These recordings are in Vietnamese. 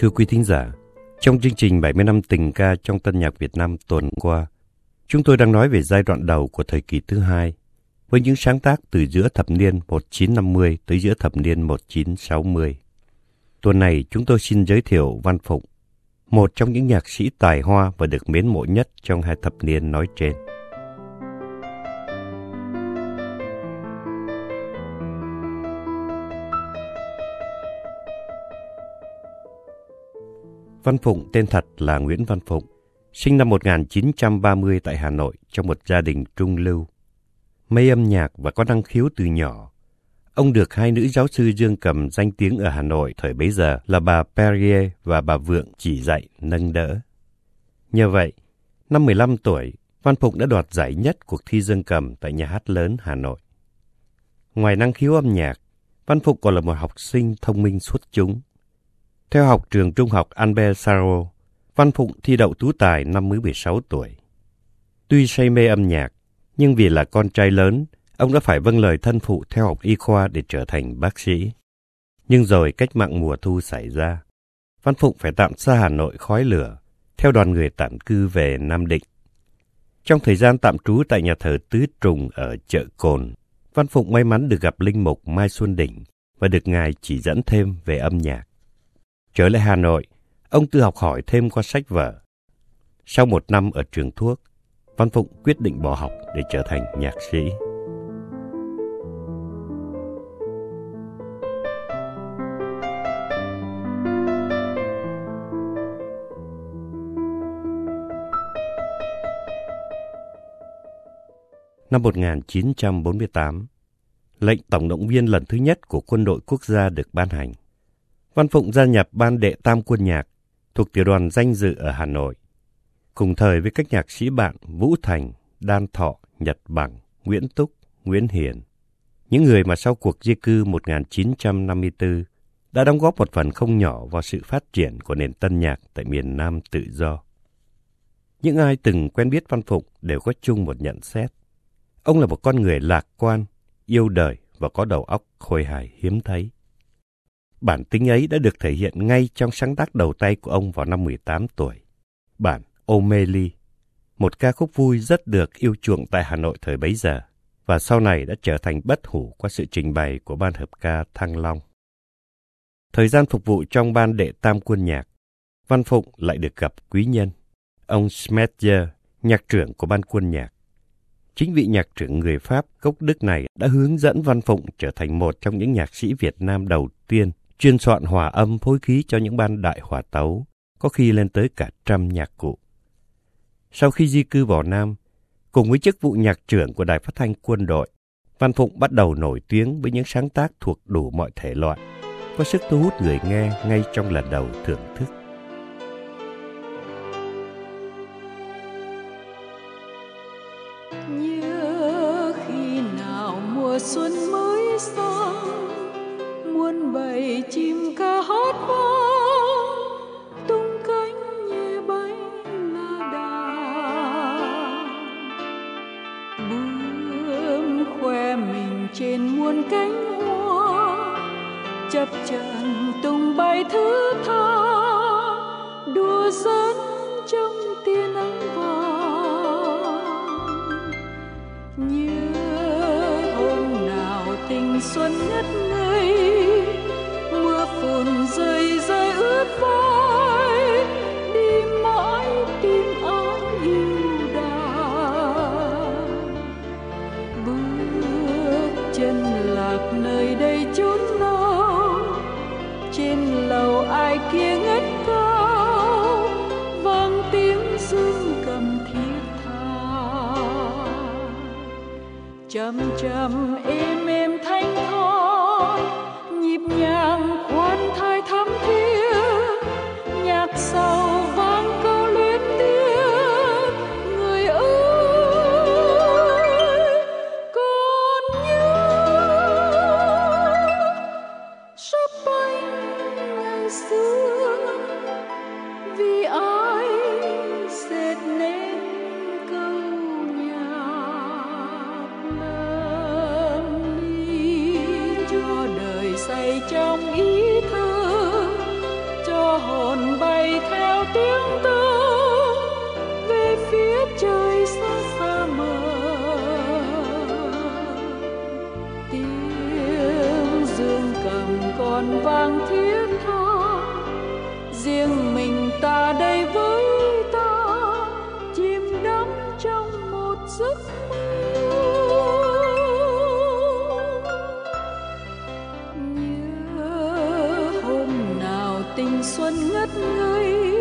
Thưa quý thính giả, trong chương trình 70 năm tình ca trong tân nhạc Việt Nam tuần qua, chúng tôi đang nói về giai đoạn đầu của thời kỳ thứ hai, với những sáng tác từ giữa thập niên 1950 tới giữa thập niên 1960. Tuần này chúng tôi xin giới thiệu Văn Phụng, một trong những nhạc sĩ tài hoa và được mến mộ nhất trong hai thập niên nói trên. Văn Phụng tên thật là Nguyễn Văn Phụng, sinh năm 1930 tại Hà Nội trong một gia đình trung lưu. Mê âm nhạc và có năng khiếu từ nhỏ. Ông được hai nữ giáo sư dương cầm danh tiếng ở Hà Nội thời bấy giờ là bà Perrier và bà Vượng chỉ dạy, nâng đỡ. Nhờ vậy, năm 15 tuổi, Văn Phụng đã đoạt giải nhất cuộc thi dương cầm tại nhà hát lớn Hà Nội. Ngoài năng khiếu âm nhạc, Văn Phụng còn là một học sinh thông minh xuất chúng. Theo học trường trung học Albert Saro, Văn Phụng thi đậu tú tài năm mới 16 tuổi. Tuy say mê âm nhạc, nhưng vì là con trai lớn, ông đã phải vâng lời thân phụ theo học y khoa để trở thành bác sĩ. Nhưng rồi cách mạng mùa thu xảy ra. Văn Phụng phải tạm xa Hà Nội khói lửa, theo đoàn người tản cư về Nam Định. Trong thời gian tạm trú tại nhà thờ Tứ Trùng ở chợ Cồn, Văn Phụng may mắn được gặp Linh Mục Mai Xuân Đỉnh và được Ngài chỉ dẫn thêm về âm nhạc. Trở lại Hà Nội, ông tự học hỏi thêm qua sách vở. Sau một năm ở trường thuốc, Văn Phụng quyết định bỏ học để trở thành nhạc sĩ. Năm 1948, lệnh tổng động viên lần thứ nhất của quân đội quốc gia được ban hành. Văn Phụng gia nhập ban đệ tam quân nhạc thuộc tiểu đoàn danh dự ở Hà Nội, cùng thời với các nhạc sĩ bạn Vũ Thành, Đan Thọ, Nhật Bằng, Nguyễn Túc, Nguyễn Hiền. Những người mà sau cuộc di cư 1954 đã đóng góp một phần không nhỏ vào sự phát triển của nền tân nhạc tại miền Nam tự do. Những ai từng quen biết Văn Phụng đều có chung một nhận xét. Ông là một con người lạc quan, yêu đời và có đầu óc khôi hài hiếm thấy. Bản tính ấy đã được thể hiện ngay trong sáng tác đầu tay của ông vào năm 18 tuổi. Bản O'Malley, một ca khúc vui rất được yêu chuộng tại Hà Nội thời bấy giờ, và sau này đã trở thành bất hủ qua sự trình bày của ban hợp ca Thăng Long. Thời gian phục vụ trong ban đệ tam quân nhạc, Văn Phụng lại được gặp quý nhân, ông Smetger, nhạc trưởng của ban quân nhạc. Chính vị nhạc trưởng người Pháp gốc Đức này đã hướng dẫn Văn Phụng trở thành một trong những nhạc sĩ Việt Nam đầu tiên chuyên soạn hòa âm phối khí cho những ban đại hòa tấu, có khi lên tới cả trăm nhạc cụ. Sau khi di cư vào Nam, cùng với chức vụ nhạc trưởng của Đài Phát thanh Quân đội, Văn Phụng bắt đầu nổi tiếng với những sáng tác thuộc đủ mọi thể loại, có sức thu hút người nghe ngay trong lần đầu thưởng thức. Trên muôn cánh hoa, chập chờn tung bay thứ tha. Đua dẫn trong tia nắng vàng, như hôm nào tình xuân ngất ngây chậm chậm im tình xuân ngất ngây.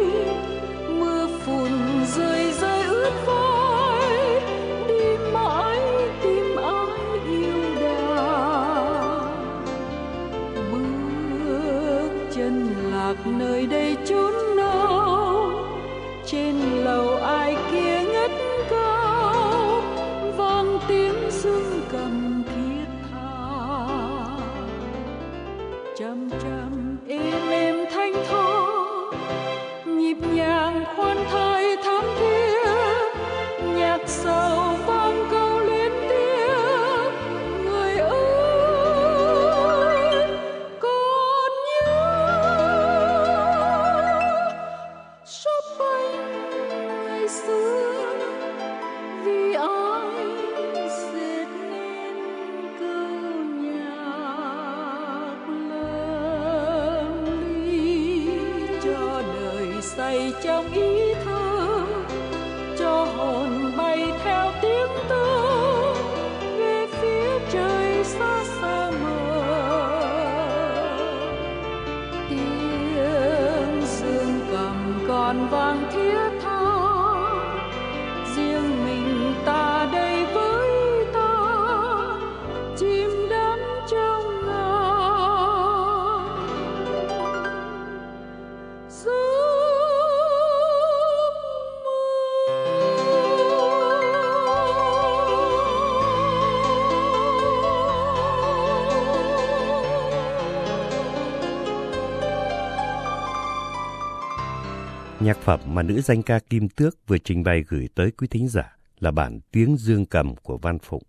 Nhạc phẩm mà nữ danh ca Kim Tước vừa trình bày gửi tới quý thính giả là bản Tiếng Dương Cầm của Văn Phụng.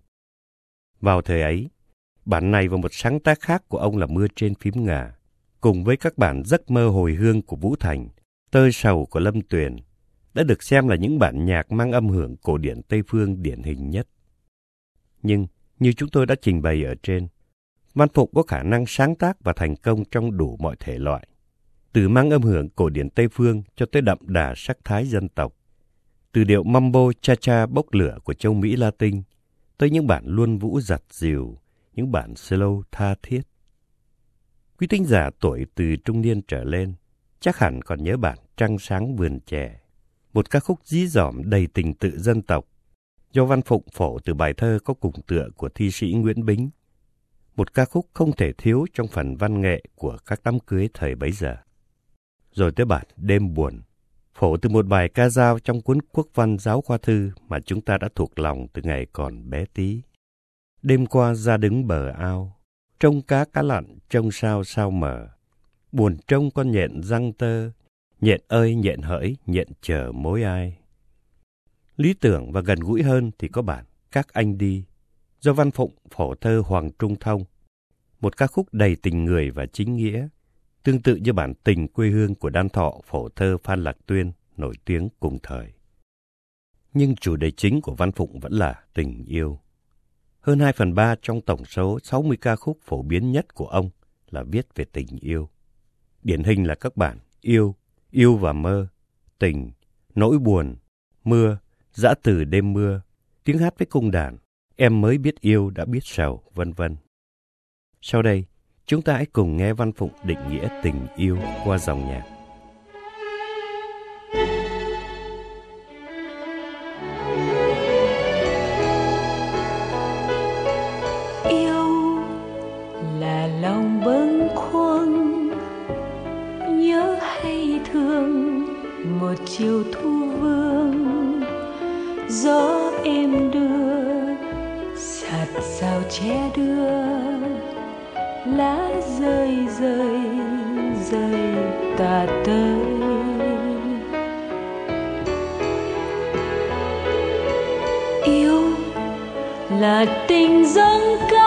Vào thời ấy, bản này và một sáng tác khác của ông là Mưa trên phím ngà, cùng với các bản Giấc mơ hồi hương của Vũ Thành, Tơ sầu của Lâm Tuyền, đã được xem là những bản nhạc mang âm hưởng cổ điển Tây Phương điển hình nhất. Nhưng, như chúng tôi đã trình bày ở trên, Văn Phụng có khả năng sáng tác và thành công trong đủ mọi thể loại từ mang âm hưởng cổ điển Tây Phương cho tới đậm đà sắc thái dân tộc. Từ điệu mambo cha cha bốc lửa của châu Mỹ Latin tới những bản luân vũ giặt dìu, những bản slow tha thiết. Quý thính giả tuổi từ trung niên trở lên chắc hẳn còn nhớ bản Trăng sáng vườn trẻ, một ca khúc dí dỏm đầy tình tự dân tộc do Văn Phụng phổ từ bài thơ có cùng tựa của thi sĩ Nguyễn Bính. Một ca khúc không thể thiếu trong phần văn nghệ của các đám cưới thời bấy giờ rồi tới bản Đêm Buồn, phổ từ một bài ca dao trong cuốn quốc văn giáo khoa thư mà chúng ta đã thuộc lòng từ ngày còn bé tí. Đêm qua ra đứng bờ ao, trông cá cá lặn trông sao sao mở, buồn trông con nhện răng tơ, nhện ơi nhện hỡi nhện chờ mối ai. Lý tưởng và gần gũi hơn thì có bản Các anh đi, do văn phụng phổ thơ Hoàng Trung Thông, một ca khúc đầy tình người và chính nghĩa, tương tự như bản tình quê hương của đan thọ phổ thơ Phan Lạc Tuyên nổi tiếng cùng thời. Nhưng chủ đề chính của Văn Phụng vẫn là tình yêu. Hơn 2 phần 3 trong tổng số 60 ca khúc phổ biến nhất của ông là viết về tình yêu. Điển hình là các bản Yêu, Yêu và Mơ, Tình, Nỗi Buồn, Mưa, Dã Từ Đêm Mưa, Tiếng Hát với cung đàn, Em mới biết yêu đã biết sầu, vân vân. Sau đây, Chúng ta hãy cùng nghe Văn Phụng định nghĩa tình yêu qua dòng nhạc. yêu là lòng nhớ hay thương một chiều thu vương gió em đưa, sạt sao che đưa lá rơi rơi rơi tà tới yêu là tình dâng cao.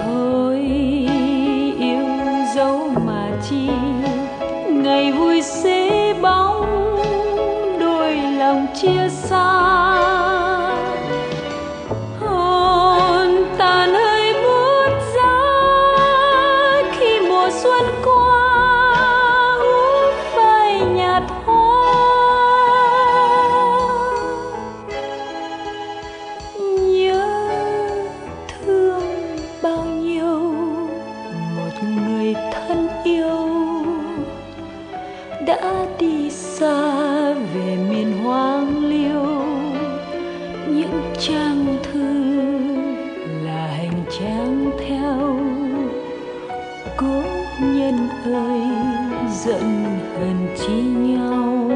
Thôi yêu dấu mà chi nhân ơi giận hờn chi nhau.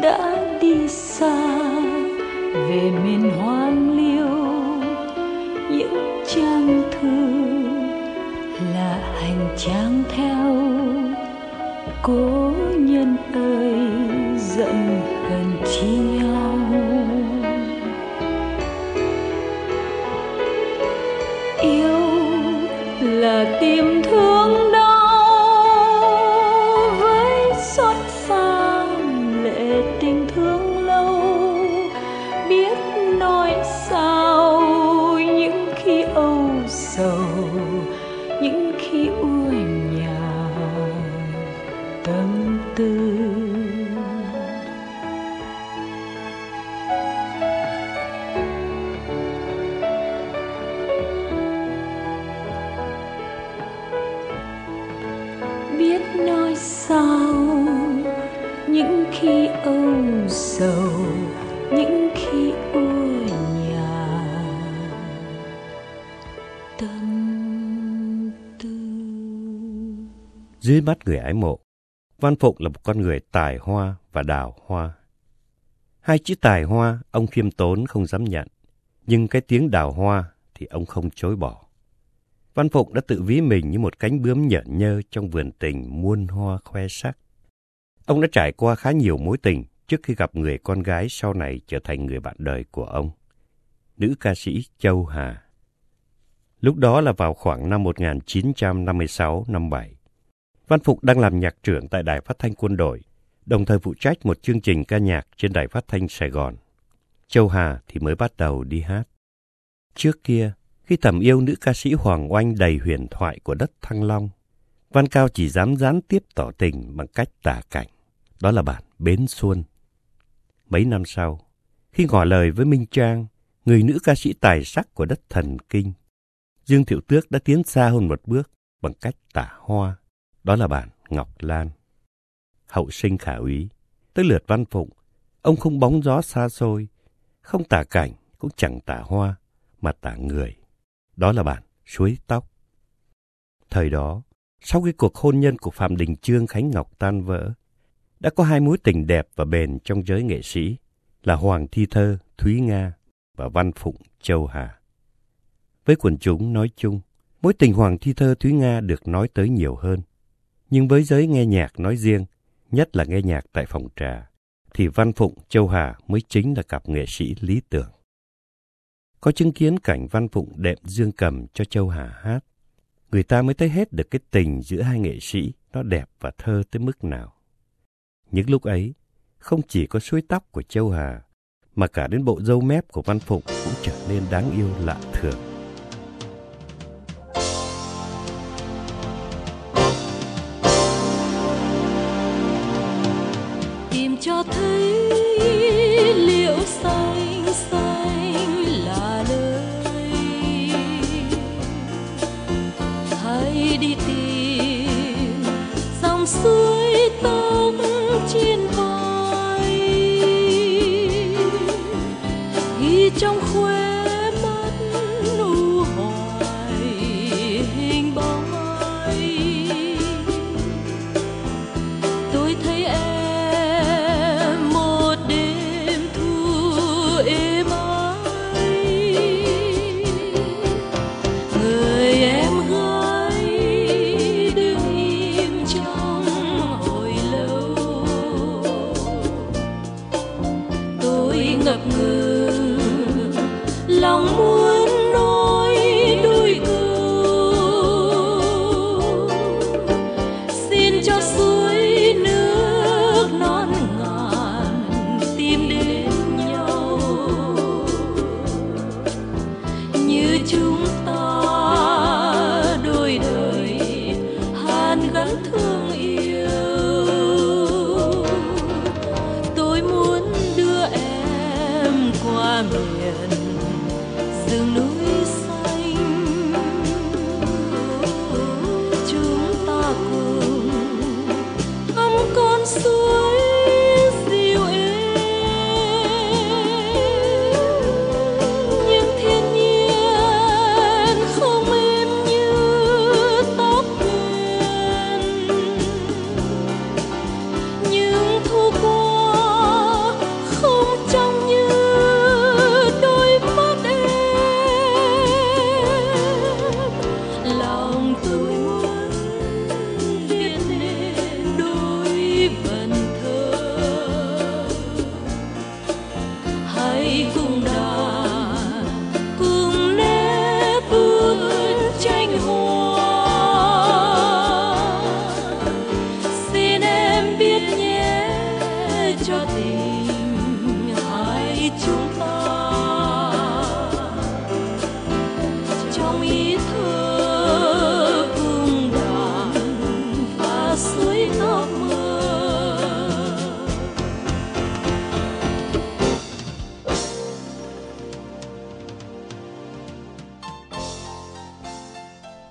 Đã đi xa. Về miền hoang liêu, những trang thư là hành trang theo. Cố nhân ơi, giận hờn chi nhau. Dưới mắt người ái mộ, Văn Phụng là một con người tài hoa và đào hoa. Hai chữ tài hoa ông khiêm tốn không dám nhận, nhưng cái tiếng đào hoa thì ông không chối bỏ. Văn Phụng đã tự ví mình như một cánh bướm nhợn nhơ trong vườn tình muôn hoa khoe sắc. Ông đã trải qua khá nhiều mối tình trước khi gặp người con gái sau này trở thành người bạn đời của ông, nữ ca sĩ Châu Hà. Lúc đó là vào khoảng năm 1956-57. Văn Phục đang làm nhạc trưởng tại Đài Phát thanh Quân đội, đồng thời phụ trách một chương trình ca nhạc trên Đài Phát thanh Sài Gòn. Châu Hà thì mới bắt đầu đi hát. Trước kia, khi thầm yêu nữ ca sĩ Hoàng Oanh đầy huyền thoại của đất Thăng Long, Văn Cao chỉ dám gián tiếp tỏ tình bằng cách tả cảnh. Đó là bản Bến Xuân. Mấy năm sau, khi ngỏ lời với Minh Trang, người nữ ca sĩ tài sắc của đất thần kinh, Dương Thiệu Tước đã tiến xa hơn một bước bằng cách tả hoa. Đó là bản Ngọc Lan. Hậu sinh khả úy, tới lượt Văn Phụng, ông không bóng gió xa xôi, không tả cảnh, cũng chẳng tả hoa, mà tả người. Đó là bản Suối Tóc. Thời đó, sau khi cuộc hôn nhân của Phạm Đình Trương Khánh Ngọc tan vỡ, đã có hai mối tình đẹp và bền trong giới nghệ sĩ là Hoàng Thi Thơ, Thúy Nga và Văn Phụng Châu Hà. Với quần chúng nói chung, Mối tình Hoàng Thi Thơ Thúy Nga được nói tới nhiều hơn. Nhưng với giới nghe nhạc nói riêng, nhất là nghe nhạc tại phòng trà, thì Văn Phụng, Châu Hà mới chính là cặp nghệ sĩ lý tưởng. Có chứng kiến cảnh Văn Phụng đệm dương cầm cho Châu Hà hát, người ta mới thấy hết được cái tình giữa hai nghệ sĩ nó đẹp và thơ tới mức nào. Những lúc ấy, không chỉ có suối tóc của Châu Hà, mà cả đến bộ dâu mép của Văn Phụng cũng trở nên đáng yêu lạ thường. Cho thấy ngập ngừng. Lòng muốn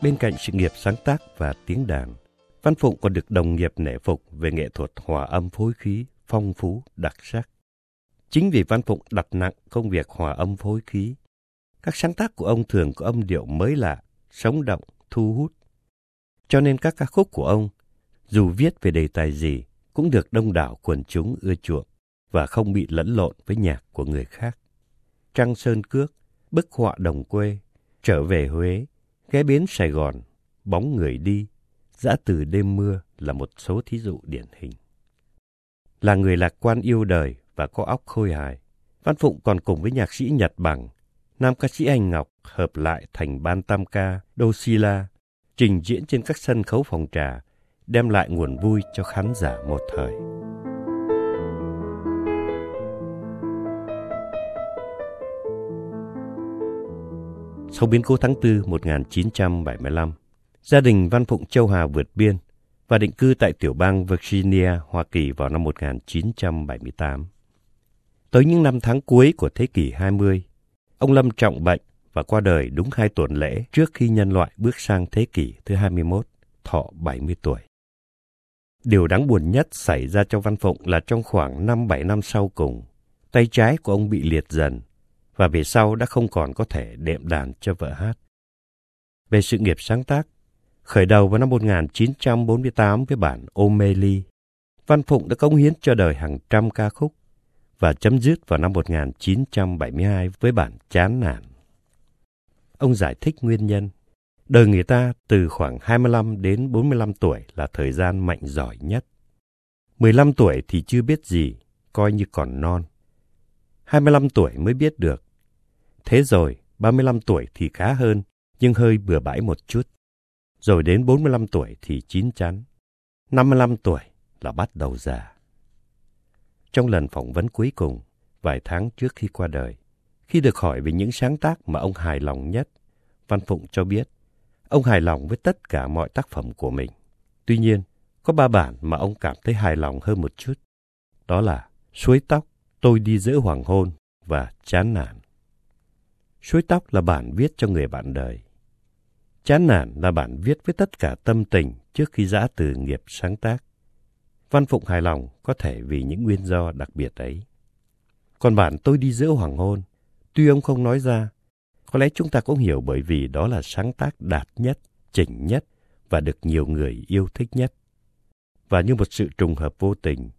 Bên cạnh sự nghiệp sáng tác và tiếng đàn, Văn Phụng còn được đồng nghiệp nể phục về nghệ thuật hòa âm phối khí phong phú, đặc sắc. Chính vì Văn Phụng đặt nặng công việc hòa âm phối khí, các sáng tác của ông thường có âm điệu mới lạ, sống động, thu hút. Cho nên các ca khúc của ông, dù viết về đề tài gì, cũng được đông đảo quần chúng ưa chuộng và không bị lẫn lộn với nhạc của người khác. Trăng Sơn Cước, Bức họa đồng quê, Trở về Huế, Ghé bến Sài Gòn, Bóng người đi, giã từ đêm mưa là một số thí dụ điển hình. Là người lạc quan yêu đời và có óc khôi hài, Văn Phụng còn cùng với nhạc sĩ Nhật Bằng, nam ca sĩ Anh Ngọc hợp lại thành ban tam ca Dosila, trình diễn trên các sân khấu phòng trà, đem lại nguồn vui cho khán giả một thời. Sau biến cố tháng 4 1975, gia đình Văn Phụng Châu Hà vượt biên và định cư tại tiểu bang Virginia, Hoa Kỳ vào năm 1978. Tới những năm tháng cuối của thế kỷ 20, ông Lâm trọng bệnh và qua đời đúng hai tuần lễ trước khi nhân loại bước sang thế kỷ thứ 21, thọ 70 tuổi. Điều đáng buồn nhất xảy ra cho Văn Phụng là trong khoảng 5-7 năm sau cùng, tay trái của ông bị liệt dần và về sau đã không còn có thể đệm đàn cho vợ hát. Về sự nghiệp sáng tác, khởi đầu vào năm 1948 với bản O'Malley, Văn Phụng đã cống hiến cho đời hàng trăm ca khúc và chấm dứt vào năm 1972 với bản Chán nản. Ông giải thích nguyên nhân. Đời người ta từ khoảng 25 đến 45 tuổi là thời gian mạnh giỏi nhất. 15 tuổi thì chưa biết gì, coi như còn non. 25 tuổi mới biết được. Thế rồi, 35 tuổi thì khá hơn, nhưng hơi bừa bãi một chút. Rồi đến 45 tuổi thì chín chắn. 55 tuổi là bắt đầu già. Trong lần phỏng vấn cuối cùng, vài tháng trước khi qua đời, khi được hỏi về những sáng tác mà ông hài lòng nhất, Văn Phụng cho biết ông hài lòng với tất cả mọi tác phẩm của mình. Tuy nhiên, có ba bản mà ông cảm thấy hài lòng hơn một chút. Đó là Suối tóc, Tôi đi giữa hoàng hôn và Chán nản. Suối tóc là bản viết cho người bạn đời. Chán nản là bản viết với tất cả tâm tình trước khi giã từ nghiệp sáng tác. Văn Phụng hài lòng có thể vì những nguyên do đặc biệt ấy. Còn bản Tôi đi giữa hoàng hôn, tuy ông không nói ra, có lẽ chúng ta cũng hiểu bởi vì đó là sáng tác đạt nhất, chỉnh nhất và được nhiều người yêu thích nhất. Và như một sự trùng hợp vô tình,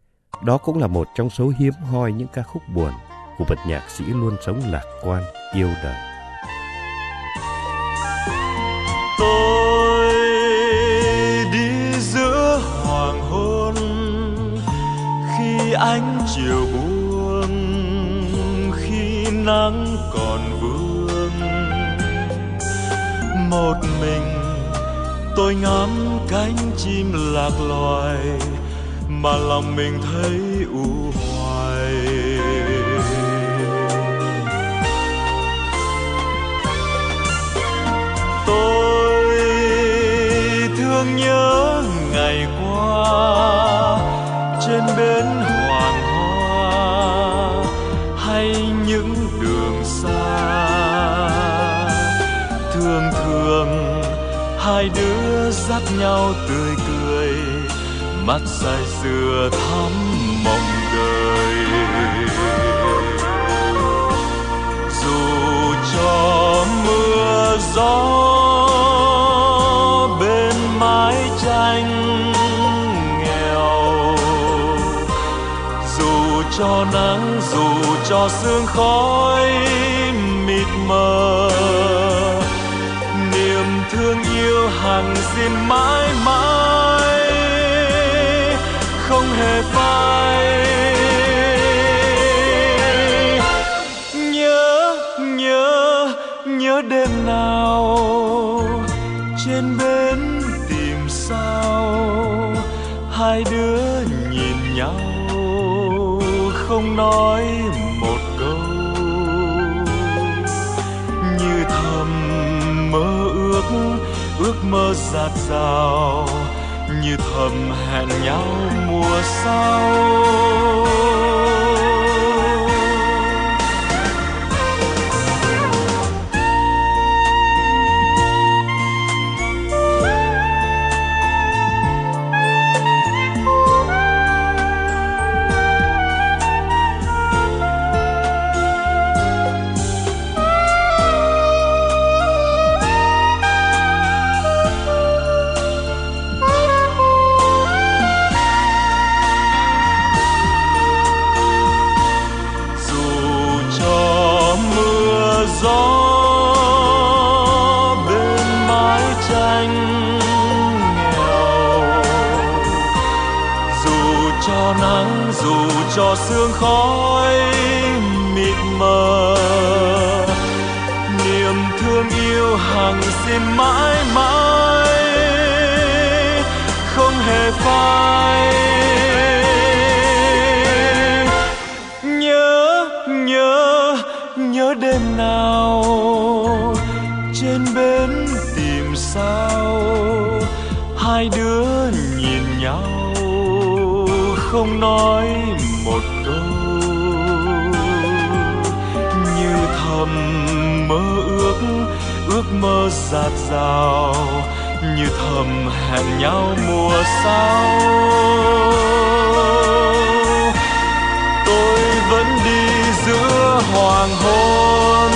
đó cũng là một trong số hiếm hoi những ca khúc buồn của một nhạc sĩ luôn sống lạc quan, yêu đời. Tôi khi ánh chiều buông, khi nắng còn vương. Một mình tôi ngắm cánh chim lạc loài mà lòng mình thấy u hoài tôi thương nhớ ngày qua hai đứa dắt nhau tươi cười, mắt say sưa thắm mộng đời. Dù cho mưa gió bên mái tranh nghèo, dù cho nắng, dù cho sương khói mịt mờ yêu hằng xin mãi mãi, không hề phai. Nhớ nhớ nhớ đêm nào trên bến tìm sao, hai đứa nhìn nhau không nói ước mơ giạt rào như thầm hẹn nhau mùa sau. Cho sương khói mịt mờ. Niềm thương yêu hằng xin mãi mãi, không hề phai. Thầm mơ ước ước mơ dạt rào như thầm hẹn nhau mùa sau. Tôi vẫn đi giữa hoàng hôn.